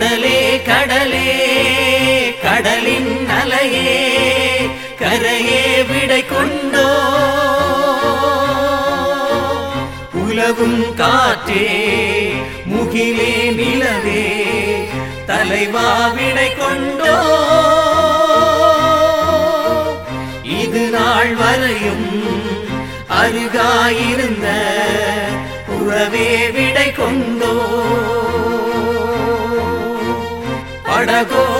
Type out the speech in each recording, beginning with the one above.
கடலே கடலே கடலின் அலையே கரையே விடை கொண்டோ. உலகும் காற்றே முகிலே நிலவே தலைவா விடை கொண்டோ. இது நாள் வரையும் அருகாயிருந்த உறவே விட chegou.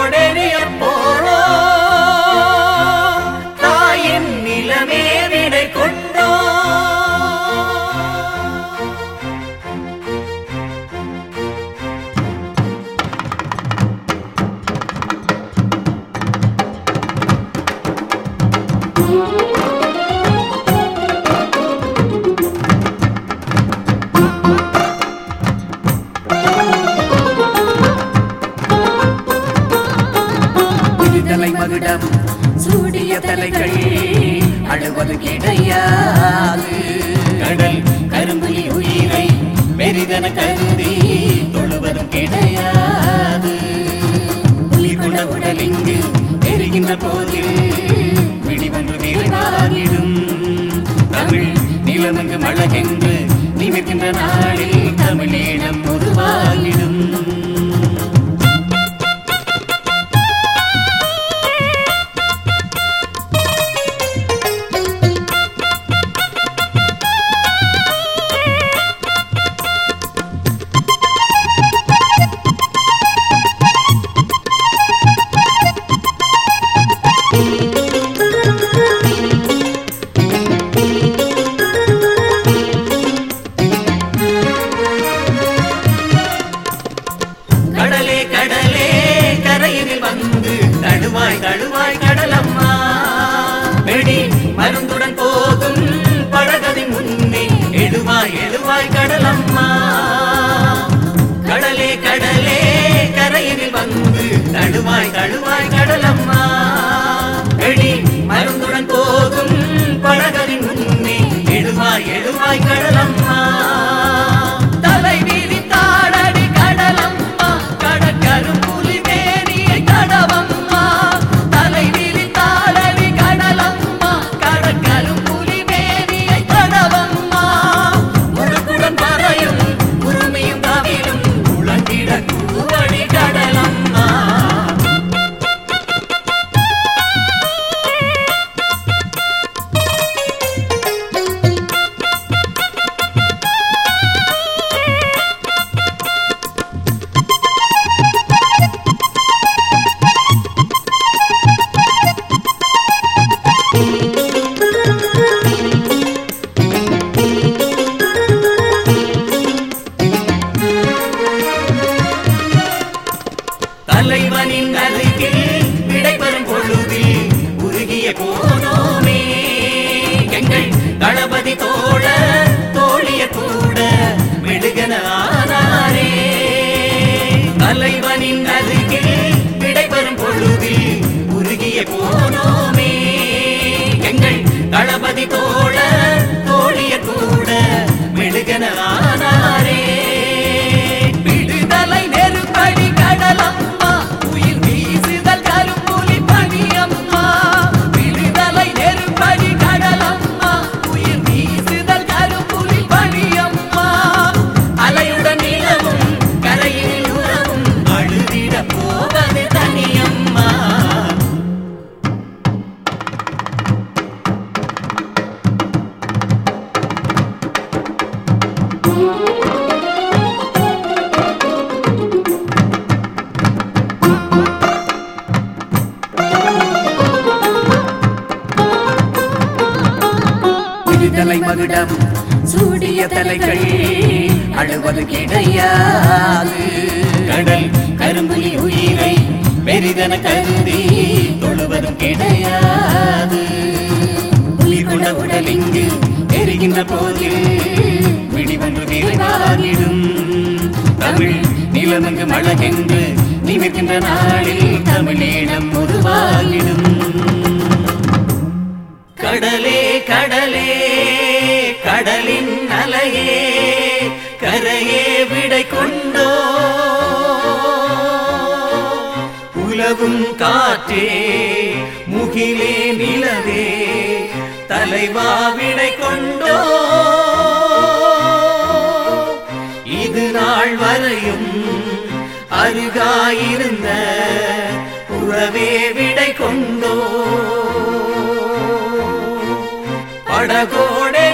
மகுடம் சூடிய தலைகள் அழுவது கிடையாது. கடல் கரும்புலி உயிரை பெரிதன கருதி தொழுவதும் கிடையாது. உயிர் கொண்ட உடல் இங்கு எரிகின்ற போதில் விடிவொன்று நிறைவாகிடும் தமிழ் நிலமெங்கு மழகென்று கடலம்மா வெடி மருந்துடன் போதும் படகதி முன்னே எழுவாய் எழுவாய் கடலம்மா. கடலே கடலே கரையில் வந்து தழுவாய் தழுவாய் தளபதி தோழ தோழிய கூட மெழுகன ஆனாரே. தலைவனின் அருகில் விடைபெறும் பொழுதில் உருகிய போனோமே. எங்கள் தளபதி தோழ விடுதலை சூடிய தலைகள் அழுவது கிடையாது. கடல் கரும்புலி உயிரை பெரிதன கருதி தொழுவதும் கிடையாது. உயிர் உடல் இங்கு எரிகின்ற போதில் விடிவொன்று விரைவாகிடும். தமிழ் நிலமங்கு மழகென்று நிமிர்கின்ற நாளில் தமிழீழம் உருவாகிடும். கடலே அலையே கரையே விடை கொண்டோ? உலவும் காற்றே முகிலே நிலவே தலைவா விடை கொண்டோ? இது நாள் வரையும் அருகாயிருந்த உறவே விடை கொண்டோ? படகோடே